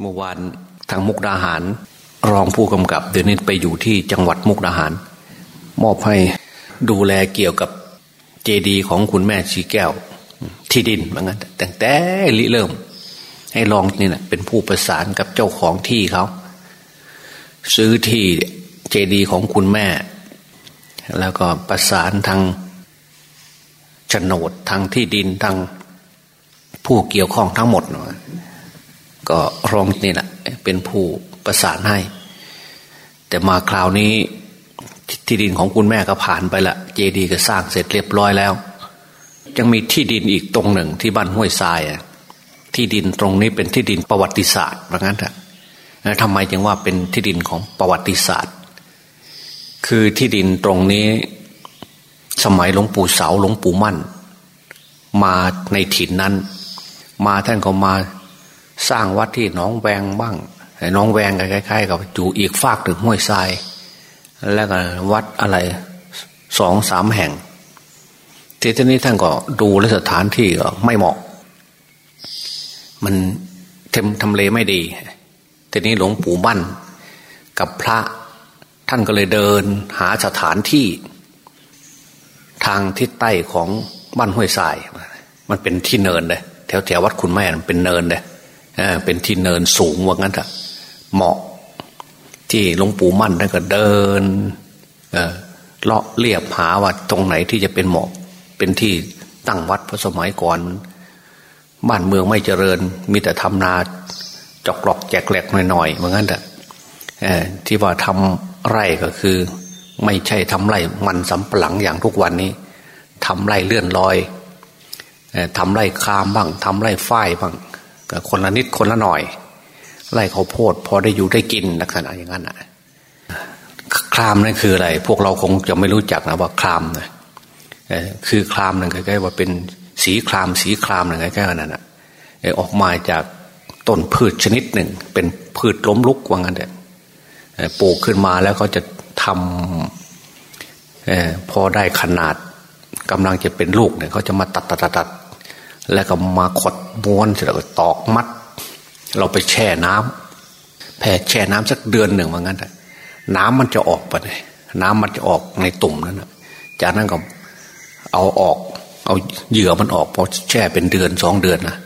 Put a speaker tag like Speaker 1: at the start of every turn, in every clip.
Speaker 1: เมื่อวานทางมุกดาหาร รองผู้กำกับ เดี๋ยวนี้ไปอยู่ที่จังหวัดมุกดาหาร มอบให้ดูแลเกี่ยวกับเจดีของคุณแม่ชีแก้ว ที่ดินเหมือนกันแต่แต่ริเริ่ม ให้รองนี่นะเป็นผู้ประสานกับเจ้าของที่เขา ซื้อที่เจดีของคุณแม่ แล้วก็ประสานทางโฉนดทางที่ดินทางผู้เกี่ยวข้องทั้งหมด ก็รองนี่แหละเป็นผู้ประสานให้ แต่มาคราวนี้ที่ดินของคุณแม่ก็ผ่านไปละเจดีก็สร้างเสร็จเรียบร้อยแล้ว ยังมีที่ดินอีกตรงหนึ่งที่บ้านห้วยทรายที่ดินตรงนี้เป็นที่ดินประวัติศาสตร์เพราะงั้นทำไมจึงว่าเป็นที่ดินของประวัติศาสตร์ คือที่ดินตรงนี้ สมัยหลวงปู่เสาหลวงปู่มั่น มาในถิ่นนั้น มาท่านก็มา สร้างวัดที่น้องแวงบ้างน้องแวงคล้ายๆกับอยู่อีกฝากถึงห้วยทราย แล้วก็วัดอะไรสองสามแห่งทีนี้ท่านก็ดูแลสถานที่ก็ไม่เหมาะ มันเทมทำเลไม่ดีทีนี้หลวงปู่มั่นกับพระท่านก็เลยเดินหาสถานที่ ทางทิศใต้ของบ้านห้วยทราย มันเป็นที่เนินเลยแถวแถววัดคุณแม่มันเป็นเนินเลย เป็นที่เนินสูงว่างั้นเถอะเหมาะ ที่หลวงปู่มั่นท่านก็เดินเลาะเรียบหาว่าตรงไหนที่จะเป็นเหมาะ เป็นที่ตั้งวัดพระสมัยก่อน บ้านเมืองไม่เจริญ มีแต่ทำนาจอกหลอกแจกแหลกหน่อยๆเหมือนกันแต่ที่ว่าทำไร่ก็คือ ไม่ใช่ทำไร่มันสำปะหลังอย่างทุกวันนี้ทำไร่เลื่อนลอยทำไร่คามบ้างทำไร่ฝ้ายบ้าง ก็คนละนิดคนละหน่อยไร่เขาโพดพอได้อยู่ได้กินลักษณะอย่างนั้นอะครามนั่นคืออะไร พวกเราคงจะไม่รู้จักนะว่าครามนะคือครามนั่นคล้ๆว่าเป็นสีครามสีครามนั่นคล้ๆนั้นอะออกมาจากต้นพืชชนิดหนึ่ง เป็นพืชล้มลุกว่างั้นเถอะปลูกขึ้นมาแล้วเขาจะทำพอได้ขนาดกำลังจะเป็นลูกเนี่ยเขาจะมาตัดตัดตัด แล้วก็มาขดม้วนเสร็จแล้วก็ตอกมัด เราไปแช่น้ำแผ่แช่น้ำสักเดือนหนึ่งว่างั้นน้ำมันจะออกไปเลยน้ำมันจะออกในตุ่มนั้นจากนั้นก็เอาออก เอาเหยื่อมันออกพอแช่เป็นเดือนสองเดือนนะ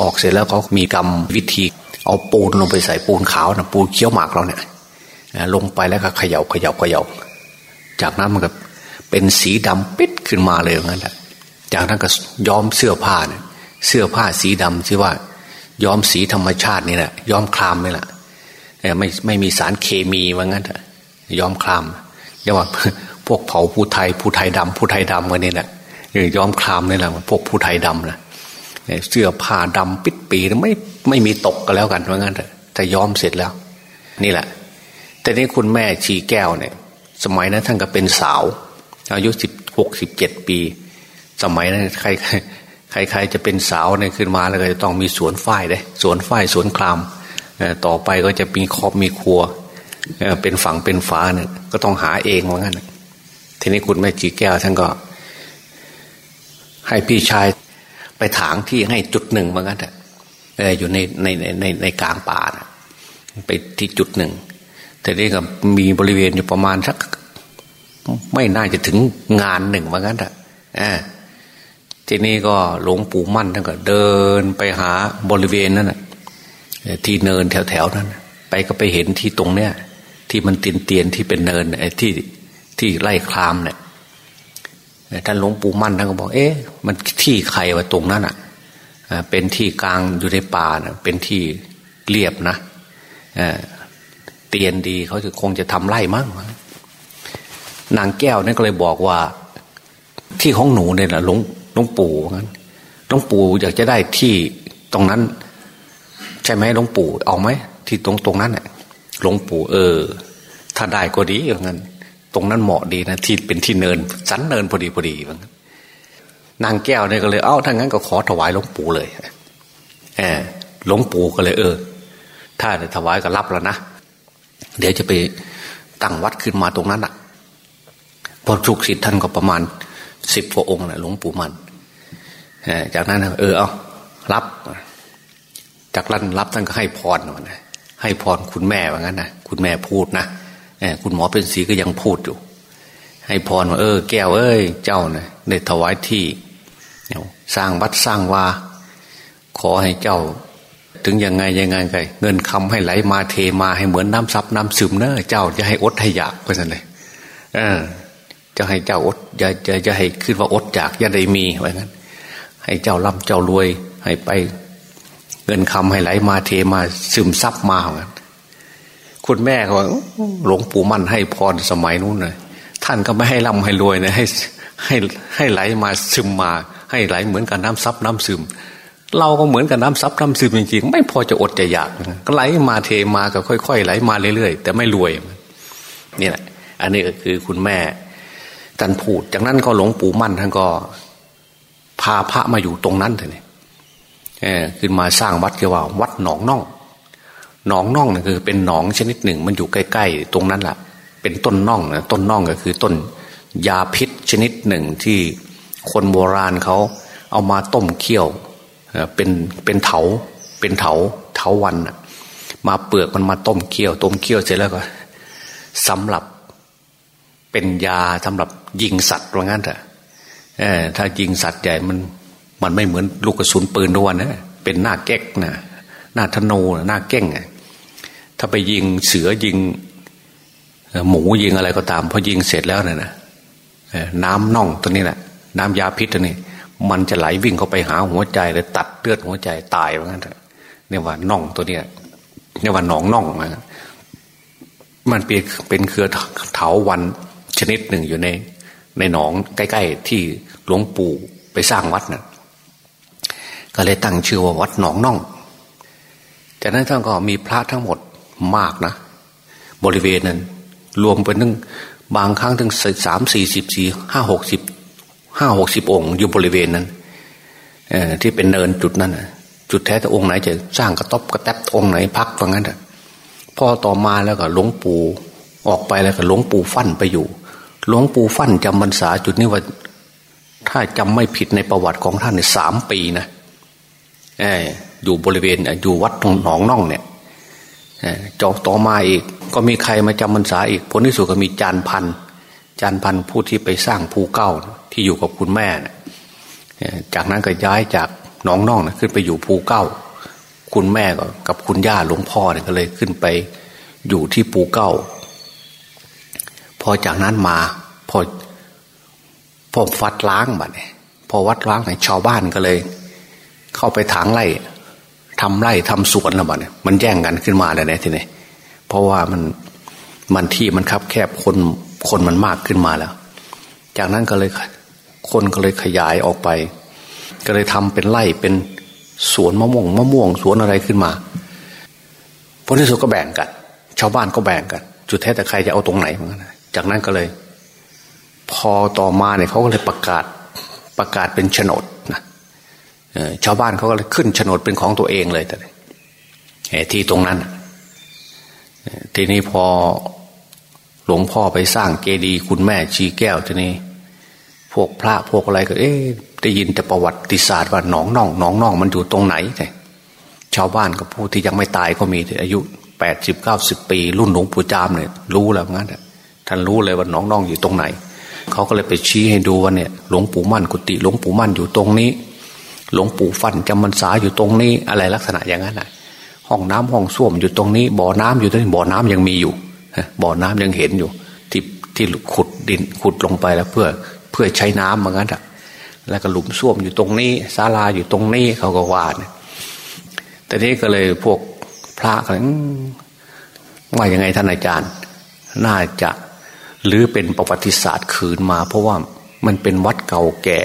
Speaker 1: ออกเสร็จแล้วเขามีกรรมวิธี เอาปูนลงไปใส่ปูนขาวนะปูนเคี้ยวหมากเราเนี่ยลงไปแล้วก็เขย่าเขย่าเขย่าจากนั้นมันก็เป็นสีดำปิดขึ้นมาเลยงั้นแหละ จากนั้นก็ย้อมเสื้อผ้าเนี่ยเสื้อผ้าสีดำที่ว่า ย้อมสีธรรมชาตินี่แหละย้อมคลามนี่แหละไม่ไม่มีสารเคมีว่างั้นย้อมคลามเรียกว่าพวกเผาผู้ไทยผู้ไทยดำผู้ไทยดำกันนี่แหละย้อมคลามนี่แหละพวกผู้ไทยดำนะเสื้อผ้าดำปิดปีไม่ไม่มีตกกันแล้วกันว่างั้นแต่ย้อมเสร็จแล้ว นี่แหละ แต่นี้คุณแม่ชีแก้วเนี่ย สมัยนั้นท่านก็เป็นสาว อายุสิบหกสิบเจ็ดปี สมัยนั้นใครใครใครจะเป็นสาวเนี่ยขึ้นมาแล้วก็จะต้องมีสวนฝ้ายเลยสวนฝ้ายสวนคลามต่อไปก็จะมีครอบมีครัวเป็นฝั่งเป็นฝาเนี่ยก็ต้องหาเองว่างั้นทีนี้คุณแม่จีแก้วท่านก็ ให้พี่ชายไปถางที่ให้จุดหนึ่งว่างั้นอยู่ในในในในกลางป่านะไปที่จุดหนึ่งแต่นี่ก็มีบริเวณอยู่ประมาณสักไม่น่าจะถึงงานหนึ่งว่างั้นอ่า ทีนี้ก็หลวงปู่มั่นท่านก็เดินไปหาบริเวณนั้นที่เนินแถวๆนั้น ไปก็ไปเห็นที่ตรงเนี้ยที่มันเตียนเตียนที่เป็นเนินไอ้ที่ที่ไล่คลามเนี่ยท่านหลวงปู่มั่นท่านก็บอก เอ๊ะ มันที่ใครวะตรงนั้นอะเป็นที่กลางอยู่ในป่านะเป็นที่เรียบนะเตียนดีเขาจะคงจะทำไร่มั้งนางแก้วนั่นก็เลยบอกว่า ที่ของหนูเนี่ยนะหลวง หลวงปู่งั้นหลวงปู่อยากจะได้ที่ตรงนั้น ใช่ไหมหลวงปู่เอาไหมที่ตรงตรงนั้นเนี่ยหลวงปู่เออ ถ้าได้ก็ดีอย่างนั้นตรงนั้นเหมาะดีนะที่เป็นที่เนิน สันเนินพอดีพอดีว่างั้นนางแก้วเนี่ยก็เลย เอ้าถ้างั้นก็ขอถวายหลวงปู่เลยเออหลวงปู่ก็เลย เออ ถ้าจะถวายก็รับแล้วนะเดี๋ยวจะไปตั้งวัดขึ้นมาตรงนั้นอะพอทุกสิทธิ์ท่านก็ประมาณ สิบกว่าองค์นะหลวงปู่มันจากนั้นเออเอารับจากรันรับท่านก็ให้พรนะให้พรคุณแม่ว่างั้นนะคุณแม่พูดนะคุณหมอเป็นสีก็ยังพูดอยู่ ให้พรว่าเออ แก้วเอ้ยเจ้าเนะได้ถวายที่สร้างวัดสร้างวาขอให้เจ้า ถึงยังไงยังไงไงเงินคำให้ไหลมาเทมาให้เหมือนน้ำซับน้ำซึมเนอะเจ้าจะให้อดให้อยากเพราะฉะนั้นเลยเออ จะให้เจ้าอดอย่าจะจะให้ขึ้นว่าอดอยากอย่าได้มีไว้งั้น ให้เจ้าร่ำเจ้ารวย ให้ไปเงินคำให้ไหลมาเทมาซึมซับมาเหมือนคุณแม่เขาหลวงปู่มั่นให้พรสมัยนู้นเลยท่านก็ไม่ให้ร่ำให้รวยนะให้ให้ให้ไหลมาซึมมา ให้ไหลเหมือนกับน้ำซับน้ำซึม เราก็เหมือนกับน้ำซับน้ำซึมจริงๆ ไม่พอจะอดจะอยากก็ไหลมาเทมาก็ค่อยๆไหลมาเรื่อยๆแต่ไม่รวย นี่แหละอันนี้ก็คือคุณแม่ ท่านพูด จากนั้นก็หลวงปู่มั่นท่านก็พาพระมาอยู่ตรงนั้นเลยเออขึ้นมาสร้างวัดเรียกว่า วัดหนองน่องหนองน่องนี่คือ เป็นหนองชนิดหนึ่ง มันอยู่ใกล้ๆตรงนั้นแหละเป็นต้นน่องนะต้นน่องก็คือต้นยาพิษชนิดหนึ่งที่คนโบราณเขาเอามาต้มเคี่ยวเป็นเป็นเถาเป็นเถาเถาวันมาเปลือกมันมาต้มเคี่ยว ต้มเคี่ยวเสร็จแล้วก็สำหรับเป็นยาสำหรับ ยิงสัตว์ว่างั้นเถอะถ้ายิงสัตว์ใหญ่มันมันไม่เหมือนลูกกระสุนปืนด้วยนะเป็นหน้าแก๊กนะหน้าธนูหน้าเก้งถ้าไปยิงเสือยิง หมูยิงอะไรก็ตามพอยิงเสร็จแล้วเนี่ยนะน้ำน่องตัวนี้แหละน้ำยาพิษตัวนี้ มันจะไหลวิ่งเข้าไปหาหัวใจเลยตัดเลือดหัวใจตายว่างั้นเถอะเนี่ยว่าน่องตัวเนี้ยเนี่ยว่าหนองน่องนะมันเป็นเป็นเครือเถาวันชนิดหนึ่งอยู่ใน ในหนองใกล้ ๆ ที่หลวงปู่ไปสร้างวัดนะ่ะก็เลยตั้งชื่อว่าวัดหนองน่อง จากนั้นท่านก็มีพระทั้งหมดมากนะ บริเวณนั้น รวมเป็นตั้งบางครั้งถึงสามสี่สิบสี่ห้าหกสิบห้าหกสิบองค์อยู่บริเวณนั้นที่เป็นเนินจุดนั้นจุดแท้แต่องค์ไหนจะสร้างกระต๊อบกระแทบองค์ไหนพักว่างั้นพอต่อมาแล้วก็หลวงปู่ออกไปแล้วก็หลวงปู่ฟั่นไปอยู่ หลวงปู่ฟั่นจำพรรษาจุดนี้ว่า ถ้าจำไม่ผิดในประวัติของท่านในสามปีนะออยู่บริเวณอยู่วัดตรงหนองน่องเนี่ยจอกต่อมาอีก ก็มีใครมาจำพรรษาอีกผลที่สุดก็มีจานพันจานพันผู้ที่ไปสร้างภูเก้าที่อยู่กับคุณแม่นะจากนั้นก็ย้ายจากหนองน่องนะขึ้นไปอยู่ภูเก้า คุณแม่กับคุณย่าหลวงพ่อเนี่ยก็เลยขึ้นไปอยู่ที่ภูเก้า พอจากนั้นมาพอพอวัดล้างบัดเนี่ยพอวัดล้างเนี่ยชาวบ้านก็เลย เข้าไปถางไร่ทำไร่ทำสวนแล้วบัดเนี่ยมันแย่งกันขึ้นมาเลยเนี่ยทีนี้เพราะว่ามันมันที่มันคับแคบคนคนมันมากขึ้นมาแล้ว จากนั้นก็เลยคนก็เลยขยายออกไป ก็เลยทำเป็นไร่เป็นสวนมะม่วงมะม่วงสวนอะไรขึ้นมาพอที่สุดก็แบ่งกัน ชาวบ้านก็แบ่งกัน จุดแท้แต่ใครจะเอาตรงไหนเหมือนกัน จากนั้นก็เลย พอต่อมาเนี่ยเขาก็เลยประกาศประกาศเป็นโฉนดนะชาวบ้านเขาก็เลยขึ้นโฉนดเป็นของตัวเองเลยแต่ที่ตรงนั้น ทีนี้พอหลวงพ่อไปสร้างเจดีย์คุณแม่ชีแก้วทีนี้พวกพระพวกอะไรก็ เอ๊ได้ยินแต่ประวัติศาสตร์ว่าหนองน่องหนองน่องมันอยู่ตรงไหนชาวบ้านก็ผู้ที่ยังไม่ตายก็มีอายุแปดสิบเก้าสิบปี รุ่นหลวงปู่จามเนี่ยรู้แล้วงั้น ท่านรู้เลยว่าน้องน้องอยู่ตรงไหน เขาก็เลยไปชี้ให้ดูว่าเนี่ย หลวงปู่มั่นกุฏิหลวงปู่มั่นอยู่ตรงนี้ หลวงปู่ฟันจำมันสาอยู่ตรงนี้ อะไรลักษณะอย่างนั้นแหละห้องน้ำห้องส้วมอยู่ตรงนี้ บ่อน้ำอยู่ตรงนี้บ่อน้ำยังมีอยู่บ่อน้ำยังเห็นอยู่ ที่ที่ขุดดินขุดลงไปแล้วเพื่อเพื่อใช้น้ำเหมือนกันอะแล้วก็หลุมส้วมอยู่ตรงนี้ศาลาอยู่ตรงนี้เขาก็วาดแต่นี้ก็เลยพวกพระกันว่ายังไงท่านอาจารย์ น่าจะ หรือเป็นประวัติศาสตร์คืนมา เพราะว่ามันเป็นวัดเก่าแก่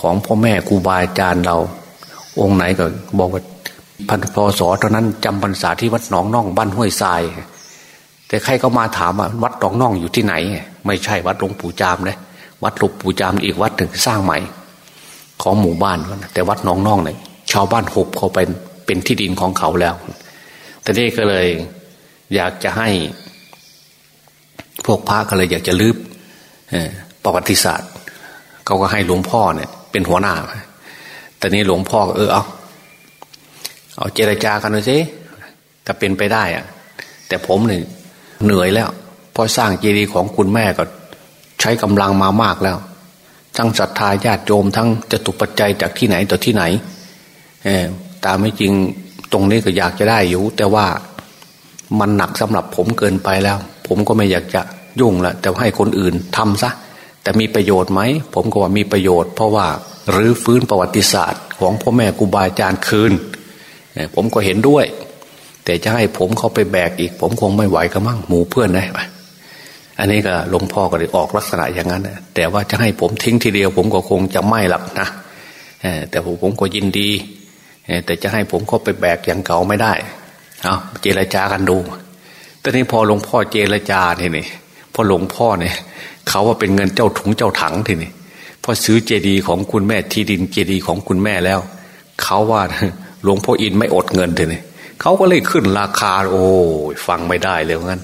Speaker 1: ของพ่อแม่ครูบาอาจารย์เรา องค์ไหนก็บอกว่าพันพศเท่านั้นจำพรรษาที่วัดหนองน่องบ้านห้วยทราย แต่ใครก็มาถามว่าวัดหนองน่องอยู่ที่ไหน ไม่ใช่วัดหลวงปู่จามเลยวัดหลวงปู่จามอีกวัดหนึ่งสร้างใหม่ ของหมู่บ้านแต่วัดหนองน่องเนี่ยชาวบ้านหบเขาเป็นเป็นที่ดินของเขาแล้วแต่นี่ก็เลย อยากจะให้ พวกพระก็เลยอยากจะลืบประวัติศาสตร์เขาก็ให้หลวงพ่อเนี่ย เป็นหัวหน้าแต่นี้หลวงพ่อเออเอาเอาเจรจากันหน่อยสิถ้าเป็นไปได้อะแต่ผมเนี่ยเหนื่อยแล้วพอสร้างเจดีย์ของคุณแม่ก็ใช้กำลังมามากแล้ว ทั้งศรัทธาญาติโยมทั้งจะตุปัจจัยจากที่ไหนต่อที่ไหน เออตามไม่จริงตรงนี้ก็อยากจะได้อยู่ แต่ว่า มันหนักสำหรับผมเกินไปแล้ว ผมก็ไม่อยากจะยุ่งละแต่ให้คนอื่นทำซะแต่มีประโยชน์ไหมผมก็ว่ามีประโยชน์ เพราะว่ารื้อฟื้นประวัติศาสตร์ ของพ่อแม่ครูบาอาจารย์คืนผมก็เห็นด้วย แต่จะให้ผมเข้าไปแบกอีก ผมคงไม่ไหวก็มั่งหมูเพื่อนนะอันนี้ก็หลวงพ่อก็เลยออกลักษณะอย่างนั้นแต่ว่าจะให้ผมทิ้งทีเดียว ผมก็คงจะไม่หลักนะแต่ผมก็ยินดี แต่จะให้ผมเข้าไปแบกอย่างเก่าไม่ได้ เอาเจรจากันดูตอนนี้พอหลวงพ่อเจรจาทีนี่พอหลวงพ่อเนี่ย เขาว่าเป็นเงินเจ้าถุงเจ้าถังทีนี่พอซื้อเจดีของคุณแม่ที่ดินเจดีของคุณแม่แล้ว เขาว่าหลวงพ่ออินไม่อดเงินทีนี่เขาก็เลยขึ้นราคา โอ้ฟังไม่ได้เลยงั้น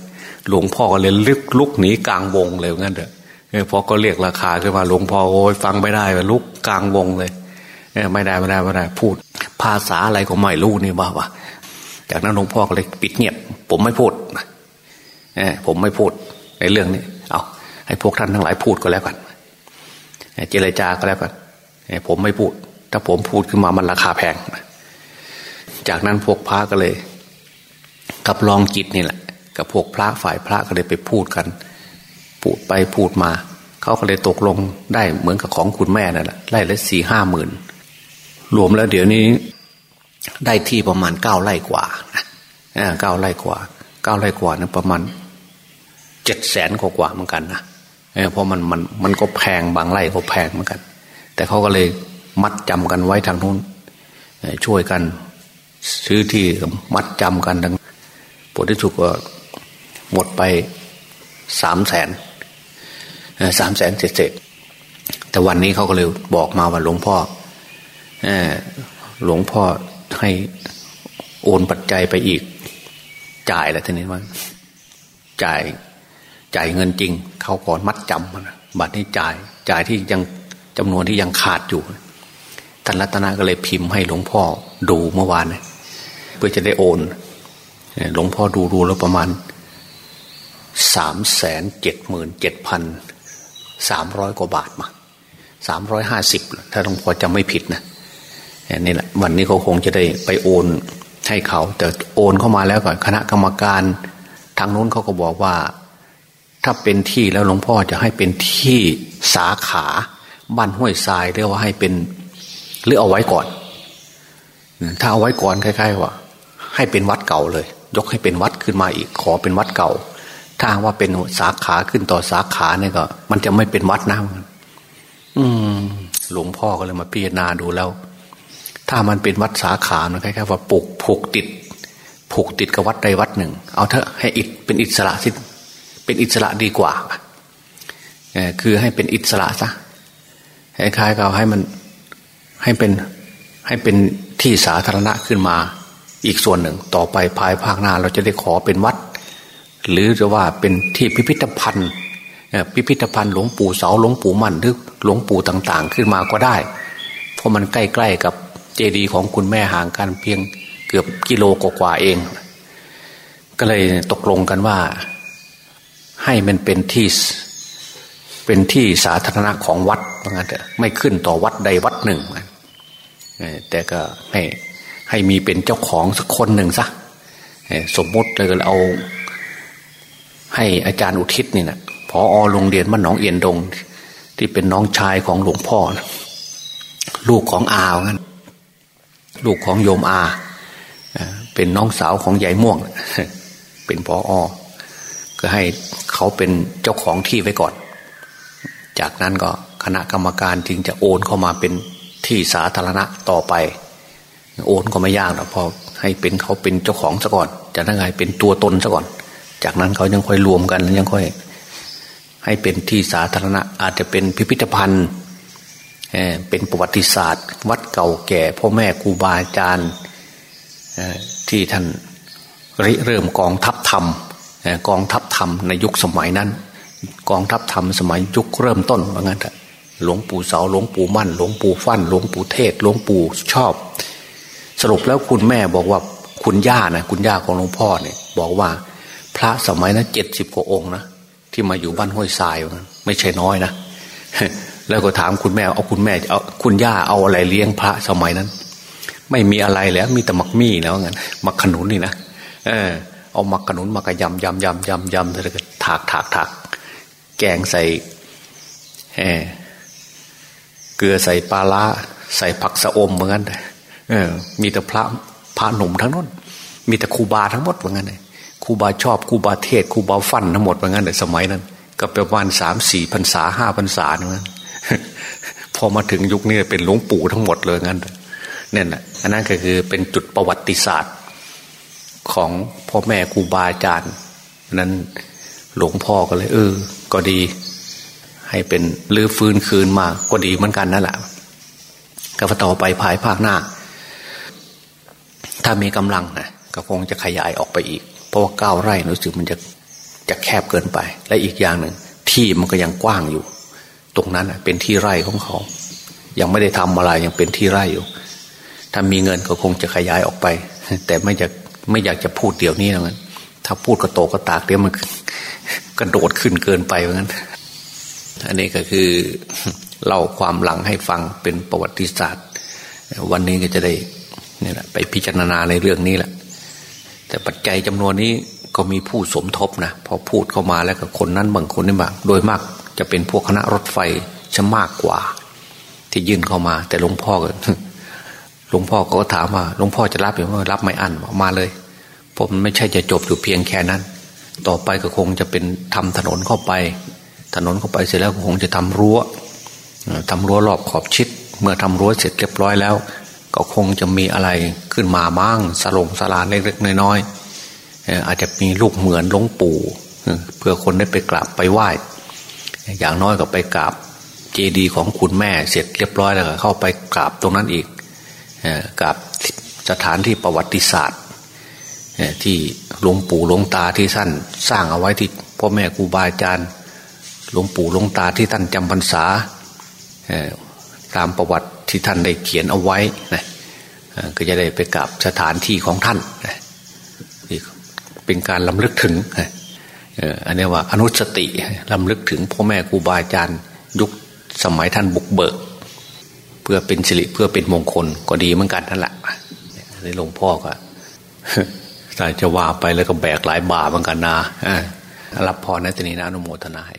Speaker 1: หลวงพ่อก็เลยลึกลุกหนีกลางวงเลยงั้นเถอะพอก็เรียกราคาขึ้นมาหลวงพ่อโอ้ยฟังไม่ได้ลุกกลางวงเลยไม่ได้ไม่ได้ไม่ได้ พูด ภาษาอะไรก็ไม่รู้นี่ว่าวะ จากนั้นหลวงพ่อก็เลยปิดเงียบ ผมไม่พูดผมไม่พูดในเรื่องนี้ เอาให้พวกท่านทั้งหลายพูดก็แล้วกันเจรจาก็แล้วกันผมไม่พูด ถ้าผมพูดขึ้นมามันราคาแพง จากนั้นพวกพระก็เลย กับลองจิตนี่แหละ กับพวกพระฝ่ายพระก็เลยไปพูดกัน พูดไปพูดมา เขาก็เลยตกลงได้เหมือนกับของคุณแม่นั่นแหละไล่ละสี่ห้าหมื่นรวมแล้วเดี๋ยวนี้ ได้ที่ประมาณเก้าไร่กว่าเก้าไร่กว่าเก้าไร่กว่านะประมาณเจ็ดแสนกว่าเหมือนกันนะเพราะมันมันมันก็แพงบางไร่ก็แพงเหมือนกัน แต่เขาก็เลยมัดจำกันไว้ทางนู้นช่วยกันซื้อที่มัดจำกันทั้งผลที่สุดก็หมดไปสามแสนสามแสนเศษแต่วันนี้เขาก็เลยบอกมาว่าหลวงพ่อหลวงพ่อ ให้โอนปัจจัยไปอีก จ่ายแล้วทีนี้ว่า จ่ายจ่ายเงินจริง เขาก่อนมัดจำบัตรนี้จ่าย จ่ายที่ยังจำนวนที่ยังขาดอยู่ท่านรัตนาก็เลยพิมพ์ให้หลวงพ่อดูเมื่อวานเพื่อจะได้โอนหลวงพ่อดูดูแล้วประมาณสามแสนเจ็ดหมื่นเจ็ดพันสามร้อยกว่าบาทมาสามร้อยห้าสิบถ้าหลวงพ่อจำไม่ผิดนะ นี่แหละวันนี้เขาคงจะได้ไปโอนให้เขา แต่โอนเข้ามาแล้วก่อนคณะกรรมการทางโน้นเขาก็บอกว่า ถ้าเป็นที่แล้วหลวงพ่อจะให้เป็นที่สาขาบ้านห้วยทรายเรียกว่าให้เป็นหรือเอาไว้ก่อน ถ้าเอาไว้ก่อนคล้ายๆว่า ให้เป็นวัดเก่าเลย ยกให้เป็นวัดขึ้นมาอีกขอเป็นวัดเก่า ถ้าว่าเป็นสาขาขึ้นต่อสาขาเนี่ยก็ มันจะไม่เป็นวัดนะอืม หลวงพ่อก็เลยมาพิจารณาดูแล้ว ถ้ามันเป็นวัดสาขามันคล้ายๆว่าปลูกผูกติด ผูกติดกับวัดใดวัดหนึ่ง เอาเถอะให้อิเป็นอิสระสิเป็นอิสระดีกว่าคือให้เป็นอิสระซะคล้ายๆกับให้มันให้เป็นให้เป็นที่สาธารณะขึ้นมาอีกส่วนหนึ่ง ต่อไปภายภาคหน้าเราจะได้ขอเป็นวัด หรือจะว่าเป็นที่พิพิธภัณฑ์พิพิธภัณฑ์หลวงปู่เสาหลวงปู่มั่นหรือหลวงปู่ต่างๆ ขึ้นมาก็ได้ เพราะมันใกล้ๆกับ เจดีย์ของคุณแม่ห่างกันเพียงเกือบกิโลกว่าเอง ก็เลยตกลงกันว่า ให้มันเป็นที่เป็นที่สาธารณะของวัดเพราะงั้นไม่ขึ้นต่อวัดใดวัดหนึ่งแต่ก็ให้ให้มีเป็นเจ้าของสักคนหนึ่งซะสมมติเลยเอา ให้อาจารย์อุทิศนี่นะพออโรงเรียนบ้านหนองเอียนดง ที่เป็นน้องชายของหลวงพ่อลูกของอาวงั้น ลูกของโยมอาเป็นน้องสาวของใหญ่ม่วง เป็นพออก็ให้เขาเป็นเจ้าของที่ไว้ก่อน จากนั้นก็คณะกรรมการจึงจะโอนเข้ามาเป็นที่สาธารณะต่อไป โอนก็ไม่ยากนะพอให้เป็นเขาเป็นเจ้าของซะก่อนจะนั่งไงเป็นตัวตนซะก่อน จากนั้นเขายังค่อยรวมกันยังค่อย ให้เป็นที่สาธารณะอาจจะเป็นพิพิธภัณฑ์ เป็นประวัติศาสตร์ วัดเก่าแก่พ่อแม่ครูบาอาจารย์ที่ท่านริเริ่มกองทัพธรรมกองทัพธรรมในยุคสมัยนั้น กองทัพธรรมสมัยยุคเริ่มต้นว่างั้นหลวงปู่เสาหลวงปู่มั่น หลวงปู่ฟั่นหลวงปู่เทศหลวงปู่ชอบ สรุปแล้วคุณแม่บอกว่าคุณย่านะคุณย่าของหลวงพ่อเนี่ย บอกว่าพระสมัยนั้นเจ็ดสิบกว่าองค์นะที่มาอยู่บ้านห้วยทรายไม่ใช่น้อยนะ แล้วก็ถามคุณแม่เอาคุณแม่เอาคุณย่าเอาอะไรเลี้ยงพระสมัยนั้น ไม่มีอะไรแล้วมีแต่มักมี่แล้วงั้นมักขนุนนี่นะเออเอามักขนุนมากระยำยำยำยำยำแล้วก็ถากถากถากแกงใส่เออเกลือใส่ปลาละใส่ผักสะอมเหมือนกันเออ มีแต่พระพระหนุ่มทั้งนั้น มีแต่ครูบาทั้งหมดเหมือนกันเลยครูบาชอบครูบาเทศครูบาฟันทั้งหมดเหมือนกันในสมัยนั้น ก็ประมาณสามสี่พรรษาห้าพรรษาเนี่ยมัน พอมาถึงยุคนี้เป็นหลวงปู่ทั้งหมดเลยงั้นเนี่ยนะอันนั้นก็คือเป็นจุดประวัติศาสตร์ ของพ่อแม่ครูบาอาจารย์นั้นหลวงพ่อก็เลย เออ ก็ดี ให้เป็นลื้อฟื้นคืนมาก็ดีเหมือนกันนั่นแหละก็ต่อไปภายภาคหน้า ถ้ามีกำลังนะก็คงจะขยายออกไปอีก เพราะว่าเก้าไร่รู้สึกมันจะจะแคบเกินไป และอีกอย่างหนึ่งที่มันก็ยังกว้างอยู่ ตรงนั้นเป็นที่ไร่ของเขา ยังไม่ได้ทำอะไรยังเป็นที่ไร่อยู่ ถ้ามีเงินก็คงจะขยายออกไป แต่ไม่อยากไม่อยากจะพูดเดี๋ยวนี้นะมันถ้าพูดก็โตก็ตากเดี๋ยวมันกระโดดขึ้นเกินไปเหมือนกันอันนี้ก็คือเล่าความหลังให้ฟังเป็นประวัติศาสตร์ วันนี้ก็จะได้นี่แหละไปพิจารณาในเรื่องนี้แหละ แต่ปัจจัยจำนวนนี้ก็มีผู้สมทบนะพอพูดเข้ามาแล้วก็คนนั้นบางคนนี่บางโดยมาก จะเป็นพวกคณะรถไฟจะมากกว่า ที่ยื่นเข้ามา แต่หลวงพ่อก็หลวงพ่อก็ถามว่าหลวงพ่อจะรับหรือว่ารับไม่อั้นมาเลย ผมไม่ใช่จะจบอยู่เพียงแค่นั้น ต่อไปก็คงจะเป็นทำถนนเข้าไป ถนนเข้าไปเสร็จแล้วคงจะทำรั้วทำรั้วรอบขอบชิด เมื่อทำรั้วเสร็จเรียบร้อยแล้ว ก็คงจะมีอะไรขึ้นมามั่งสลงสลานเล็กๆน้อยๆอาจจะมีลูกเหมือนหลวงปู่เพื่อคนได้ไปกราบไปไหว้ อย่างน้อยก็ไปกราบเจดีย์ของคุณแม่เสร็จเรียบร้อยแล้วก็เข้าไปกราบตรงนั้นอีกกับสถานที่ประวัติศาสตร์ที่หลวงปู่หลวงตาที่ท่านสร้างเอาไว้ที่พ่อแม่ครูบาอาจารย์หลวงปู่หลวงตาที่ท่านจำพรรษาตามประวัติที่ท่านได้เขียนเอาไว้นะก็จะได้ไปกับสถานที่ของท่านเป็นการลำลึกถึง อันนี้ว่าอนุสติลำลึกถึงพ่อแม่ครูบาอาจารย์ยุคสมัยท่านบุกเบิก เพื่อเป็นสิริเพื่อเป็นมงคลก็ดีเหมือนกันนั่นแหละในหลวงพ่อก็ถ้าจะว่าไปแล้วก็แบกหลายบาเหมือนกันนะรับพรในตนีนานุโมทนาให้